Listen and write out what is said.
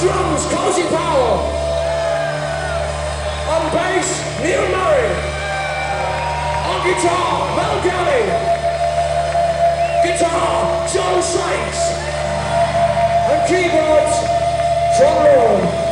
drums, Cozy Powell. On bass, Neil Murray. On guitar, Mel Galley. Guitar, John Sykes. And keyboards, John Lord.